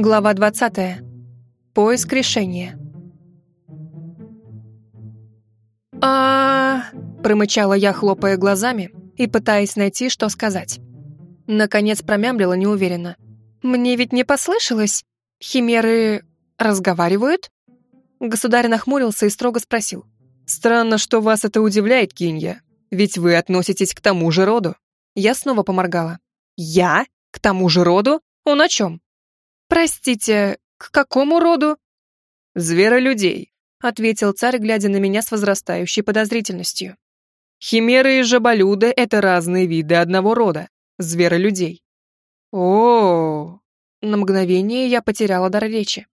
Глава 20. Поиск решения. а промычала я, хлопая глазами и пытаясь найти, что сказать. Наконец промямлила неуверенно. «Мне ведь не послышалось? Химеры разговаривают?» Государь нахмурился и строго спросил. «Странно, что вас это удивляет, Кинья, ведь вы относитесь к тому же роду». Я снова поморгала. «Я? К тому же роду? Он о чем?» «Простите, к какому роду?» «Зверолюдей», — ответил царь, глядя на меня с возрастающей подозрительностью. «Химеры и жаболюды — это разные виды одного рода, зверолюдей». О, -о, -о, на мгновение я потеряла дар речи.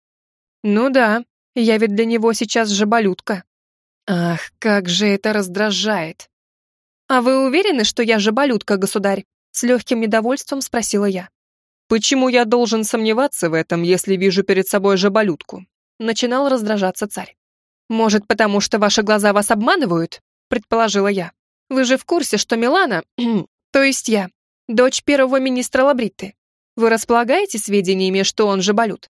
«Ну да, я ведь для него сейчас жаболютка». Ах, как же это раздражает. «А вы уверены, что я жаболютка, государь?» С легким недовольством спросила я. «Почему я должен сомневаться в этом, если вижу перед собой жаболютку?» Начинал раздражаться царь. «Может, потому что ваши глаза вас обманывают?» предположила я. «Вы же в курсе, что Милана, то есть я, дочь первого министра Лабритты. Вы располагаете сведениями, что он жаболют?»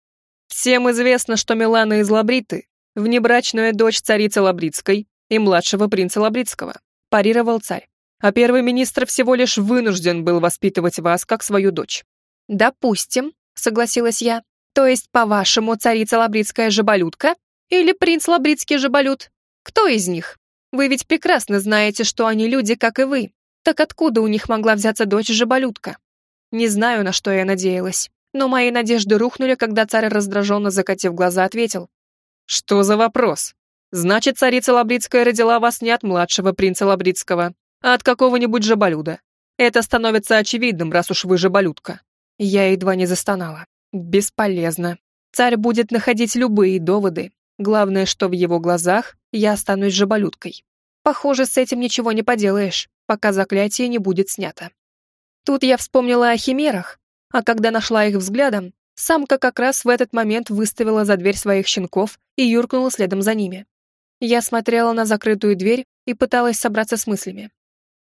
«Всем известно, что Милана из Лабриты, внебрачная дочь царицы Лабритской и младшего принца Лабритского», парировал царь. «А первый министр всего лишь вынужден был воспитывать вас как свою дочь. «Допустим», — согласилась я. «То есть, по-вашему, царица Лабридская жаболютка? Или принц Лабридский жаболют? Кто из них? Вы ведь прекрасно знаете, что они люди, как и вы. Так откуда у них могла взяться дочь жаболютка? Не знаю, на что я надеялась, но мои надежды рухнули, когда царь, раздраженно закатив глаза, ответил. «Что за вопрос? Значит, царица Лабридская родила вас не от младшего принца Лабридского, а от какого-нибудь жаболюда. Это становится очевидным, раз уж вы жаболютка. Я едва не застонала. Бесполезно. Царь будет находить любые доводы. Главное, что в его глазах я останусь жаболюткой. Похоже, с этим ничего не поделаешь, пока заклятие не будет снято. Тут я вспомнила о химерах, а когда нашла их взглядом, самка как раз в этот момент выставила за дверь своих щенков и юркнула следом за ними. Я смотрела на закрытую дверь и пыталась собраться с мыслями.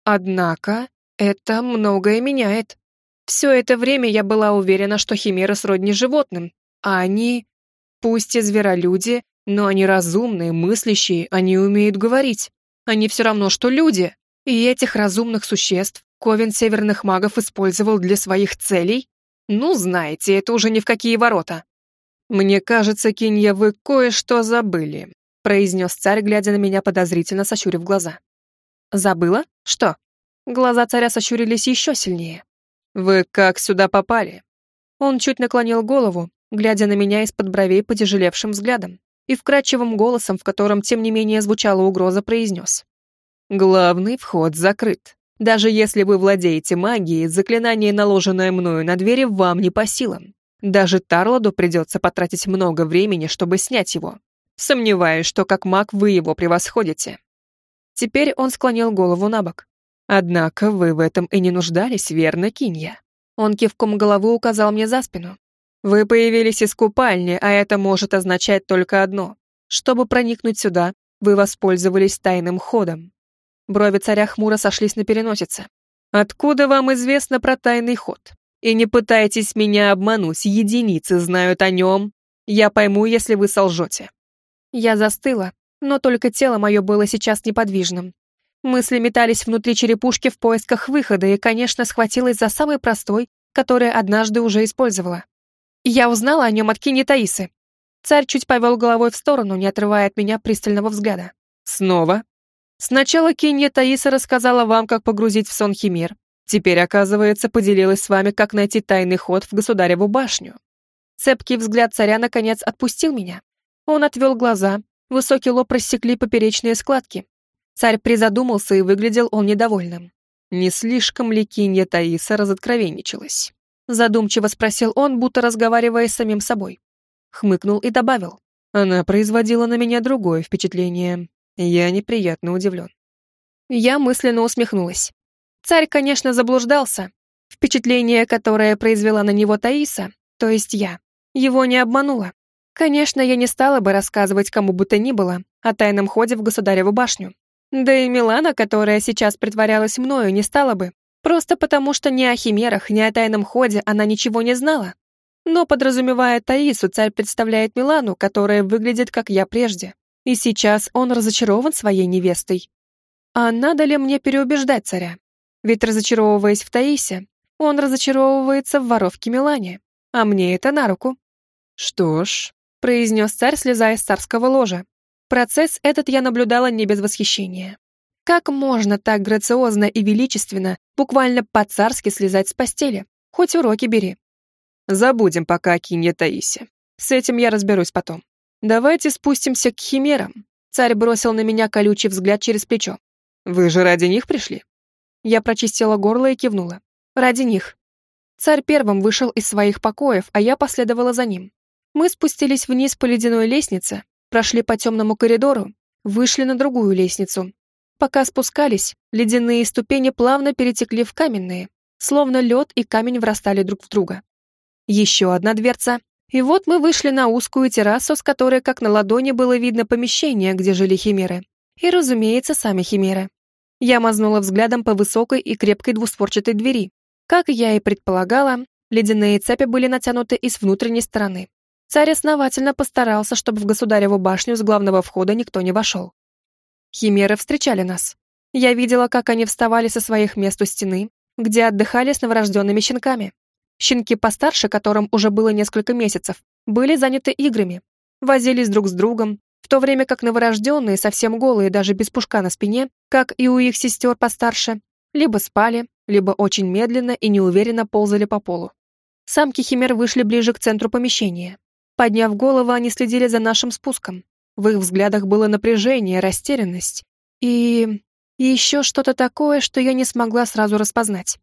Однако это многое меняет. Все это время я была уверена, что химеры сродни животным, а они, пусть и зверолюди, но они разумные, мыслящие, они умеют говорить. Они все равно, что люди. И этих разумных существ Ковен северных магов использовал для своих целей? Ну, знаете, это уже ни в какие ворота. «Мне кажется, Кинья, вы кое-что забыли», произнес царь, глядя на меня подозрительно, сощурив глаза. «Забыла? Что?» Глаза царя сощурились еще сильнее. «Вы как сюда попали?» Он чуть наклонил голову, глядя на меня из-под бровей потяжелевшим взглядом, и вкрадчивым голосом, в котором, тем не менее, звучала угроза, произнес. «Главный вход закрыт. Даже если вы владеете магией, заклинание, наложенное мною на двери, вам не по силам. Даже Тарладу придется потратить много времени, чтобы снять его. Сомневаюсь, что как маг вы его превосходите». Теперь он склонил голову на бок, Однако вы в этом и не нуждались, верно, Кинья? Он кивком головы указал мне за спину. Вы появились из купальни, а это может означать только одно. Чтобы проникнуть сюда, вы воспользовались тайным ходом. Брови царя хмуро сошлись на переносице. Откуда вам известно про тайный ход? И не пытайтесь меня обмануть, единицы знают о нем. Я пойму, если вы солжете. Я застыла, но только тело мое было сейчас неподвижным, Мысли метались внутри черепушки в поисках выхода и, конечно, схватилась за самый простой, который однажды уже использовала. Я узнала о нем от Кини Таисы. Царь чуть повел головой в сторону, не отрывая от меня пристального взгляда. Снова? Сначала Кинья Таиса рассказала вам, как погрузить в сон химер. Теперь, оказывается, поделилась с вами, как найти тайный ход в государеву башню. Цепкий взгляд царя, наконец, отпустил меня. Он отвел глаза, высокий лоб рассекли поперечные складки, Царь призадумался, и выглядел он недовольным. Не слишком ли Кинья Таиса разоткровенничалась? Задумчиво спросил он, будто разговаривая с самим собой. Хмыкнул и добавил. Она производила на меня другое впечатление. Я неприятно удивлен. Я мысленно усмехнулась. Царь, конечно, заблуждался. Впечатление, которое произвела на него Таиса, то есть я, его не обмануло. Конечно, я не стала бы рассказывать кому бы то ни было о тайном ходе в Государеву башню. Да и Милана, которая сейчас притворялась мною, не стала бы. Просто потому, что ни о химерах, ни о тайном ходе она ничего не знала. Но, подразумевая Таису, царь представляет Милану, которая выглядит, как я прежде. И сейчас он разочарован своей невестой. А надо ли мне переубеждать царя? Ведь, разочаровываясь в Таисе, он разочаровывается в воровке Милане, а мне это на руку. «Что ж», — произнес царь, слезая с царского ложа. Процесс этот я наблюдала не без восхищения. Как можно так грациозно и величественно, буквально по-царски слезать с постели? Хоть уроки бери. Забудем пока о Кинье Таисе. С этим я разберусь потом. Давайте спустимся к химерам. Царь бросил на меня колючий взгляд через плечо. Вы же ради них пришли? Я прочистила горло и кивнула. Ради них. Царь первым вышел из своих покоев, а я последовала за ним. Мы спустились вниз по ледяной лестнице, прошли по темному коридору, вышли на другую лестницу. Пока спускались, ледяные ступени плавно перетекли в каменные, словно лед и камень врастали друг в друга. Еще одна дверца, и вот мы вышли на узкую террасу, с которой как на ладони было видно помещение, где жили химеры. И, разумеется, сами химеры. Я мазнула взглядом по высокой и крепкой двустворчатой двери. Как я и предполагала, ледяные цепи были натянуты из внутренней стороны. Царь основательно постарался, чтобы в государеву башню с главного входа никто не вошел. Химеры встречали нас. Я видела, как они вставали со своих мест у стены, где отдыхали с новорожденными щенками. Щенки постарше, которым уже было несколько месяцев, были заняты играми, возились друг с другом, в то время как новорожденные, совсем голые, даже без пушка на спине, как и у их сестер постарше, либо спали, либо очень медленно и неуверенно ползали по полу. Самки химер вышли ближе к центру помещения. Подняв голову, они следили за нашим спуском. В их взглядах было напряжение, растерянность и... и еще что-то такое, что я не смогла сразу распознать.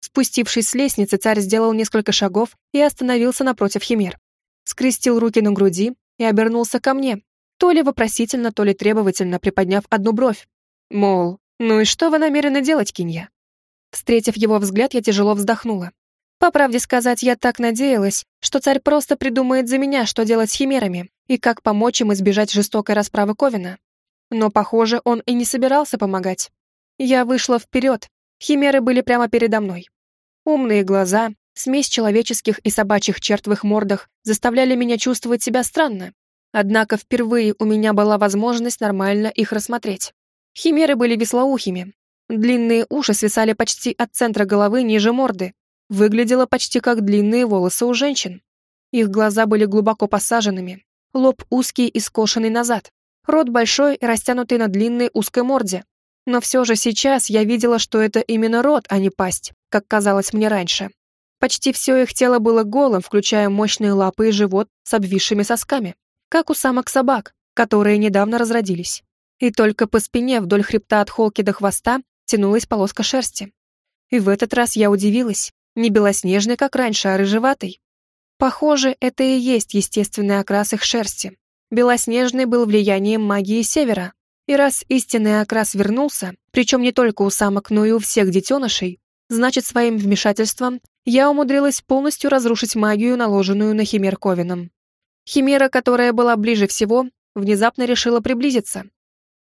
Спустившись с лестницы, царь сделал несколько шагов и остановился напротив химер. Скрестил руки на груди и обернулся ко мне, то ли вопросительно, то ли требовательно приподняв одну бровь. Мол, ну и что вы намерены делать, Кинья? Встретив его взгляд, я тяжело вздохнула. По правде сказать, я так надеялась, что царь просто придумает за меня, что делать с химерами и как помочь им избежать жестокой расправы Ковина. Но, похоже, он и не собирался помогать. Я вышла вперед, химеры были прямо передо мной. Умные глаза, смесь человеческих и собачьих черт в их мордах заставляли меня чувствовать себя странно. Однако впервые у меня была возможность нормально их рассмотреть. Химеры были веслоухими. Длинные уши свисали почти от центра головы ниже морды, выглядело почти как длинные волосы у женщин. Их глаза были глубоко посаженными, лоб узкий и скошенный назад, рот большой и растянутый на длинной узкой морде. Но все же сейчас я видела, что это именно рот, а не пасть, как казалось мне раньше. Почти все их тело было голым, включая мощные лапы и живот с обвисшими сосками, как у самок собак, которые недавно разродились. И только по спине вдоль хребта от холки до хвоста тянулась полоска шерсти. И в этот раз я удивилась, не белоснежный, как раньше, а рыжеватый. Похоже, это и есть естественный окрас их шерсти. Белоснежный был влиянием магии Севера. И раз истинный окрас вернулся, причем не только у самок, но и у всех детенышей, значит, своим вмешательством я умудрилась полностью разрушить магию, наложенную на Химер Ковином. Химера, которая была ближе всего, внезапно решила приблизиться.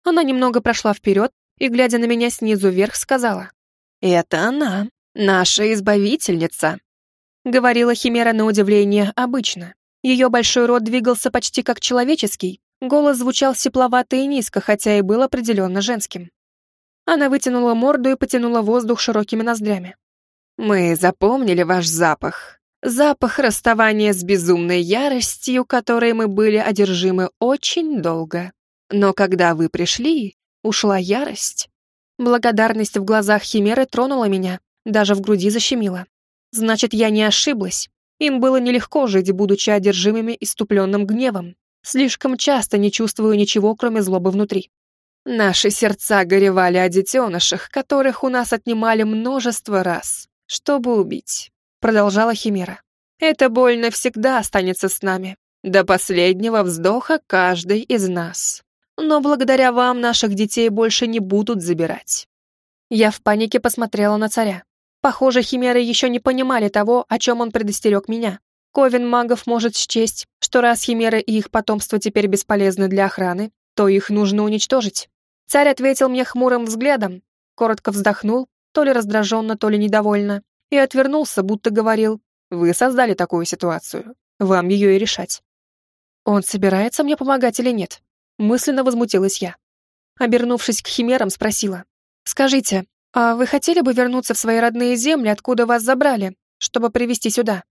Она немного прошла вперед и, глядя на меня снизу вверх, сказала. «Это она наша избавительница», — говорила Химера на удивление обычно. Ее большой рот двигался почти как человеческий, голос звучал сепловато и низко, хотя и был определенно женским. Она вытянула морду и потянула воздух широкими ноздрями. «Мы запомнили ваш запах. Запах расставания с безумной яростью, которой мы были одержимы очень долго. Но когда вы пришли, ушла ярость. Благодарность в глазах Химеры тронула меня, даже в груди защемило. Значит, я не ошиблась. Им было нелегко жить, будучи одержимыми иступленным гневом. Слишком часто не чувствую ничего, кроме злобы внутри. Наши сердца горевали о детенышах, которых у нас отнимали множество раз, чтобы убить. Продолжала Химера. Эта боль навсегда останется с нами. До последнего вздоха каждый из нас. Но благодаря вам наших детей больше не будут забирать. Я в панике посмотрела на царя. Похоже, химеры еще не понимали того, о чем он предостерег меня. Ковен магов может счесть, что раз химеры и их потомство теперь бесполезны для охраны, то их нужно уничтожить. Царь ответил мне хмурым взглядом, коротко вздохнул, то ли раздраженно, то ли недовольно, и отвернулся, будто говорил Вы создали такую ситуацию. Вам ее и решать. Он собирается мне помогать или нет? Мысленно возмутилась я. Обернувшись к химерам, спросила. «Скажите, а вы хотели бы вернуться в свои родные земли, откуда вас забрали, чтобы привести сюда?»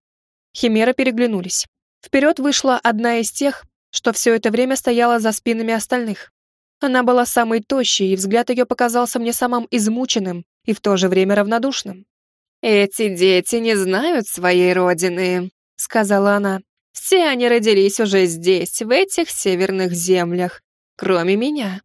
Химеры переглянулись. Вперед вышла одна из тех, что все это время стояла за спинами остальных. Она была самой тощей, и взгляд ее показался мне самым измученным и в то же время равнодушным. «Эти дети не знают своей родины», — сказала она. «Все они родились уже здесь, в этих северных землях, кроме меня.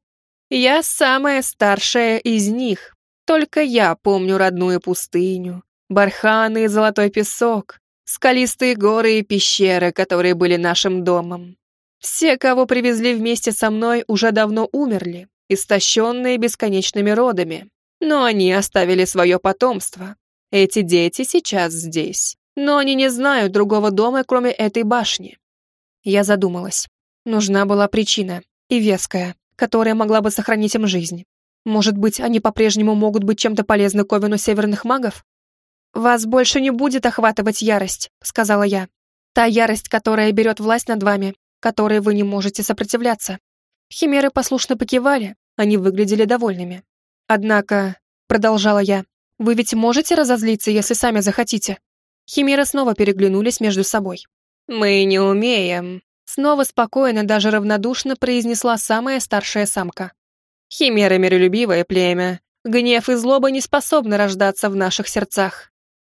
Я самая старшая из них. Только я помню родную пустыню, барханы и золотой песок, скалистые горы и пещеры, которые были нашим домом. Все, кого привезли вместе со мной, уже давно умерли, истощенные бесконечными родами. Но они оставили свое потомство. Эти дети сейчас здесь. Но они не знают другого дома, кроме этой башни. Я задумалась. Нужна была причина, и веская которая могла бы сохранить им жизнь. Может быть, они по-прежнему могут быть чем-то полезны Ковину северных магов? «Вас больше не будет охватывать ярость», — сказала я. «Та ярость, которая берет власть над вами, которой вы не можете сопротивляться». Химеры послушно покивали, они выглядели довольными. «Однако», — продолжала я, — «вы ведь можете разозлиться, если сами захотите?» Химеры снова переглянулись между собой. «Мы не умеем», Снова спокойно, даже равнодушно произнесла самая старшая самка. «Химера миролюбивое племя. Гнев и злоба не способны рождаться в наших сердцах».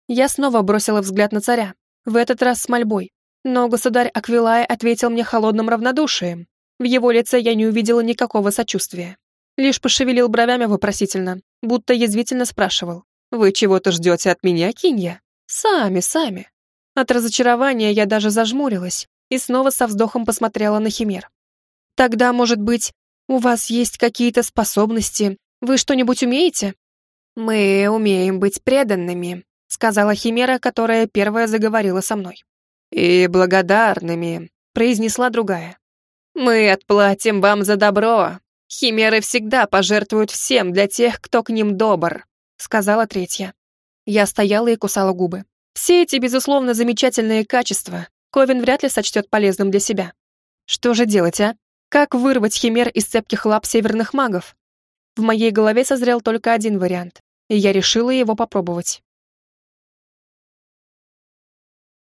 Я снова бросила взгляд на царя, в этот раз с мольбой. Но государь Аквилая ответил мне холодным равнодушием. В его лице я не увидела никакого сочувствия. Лишь пошевелил бровями вопросительно, будто язвительно спрашивал. «Вы чего-то ждете от меня, Кинья? Сами, сами». От разочарования я даже зажмурилась, и снова со вздохом посмотрела на Химер. «Тогда, может быть, у вас есть какие-то способности? Вы что-нибудь умеете?» «Мы умеем быть преданными», — сказала Химера, которая первая заговорила со мной. «И благодарными», — произнесла другая. «Мы отплатим вам за добро. Химеры всегда пожертвуют всем для тех, кто к ним добр», — сказала третья. Я стояла и кусала губы. Все эти, безусловно, замечательные качества, Ковин вряд ли сочтет полезным для себя. Что же делать, а? Как вырвать химер из цепких лап северных магов? В моей голове созрел только один вариант, и я решила его попробовать.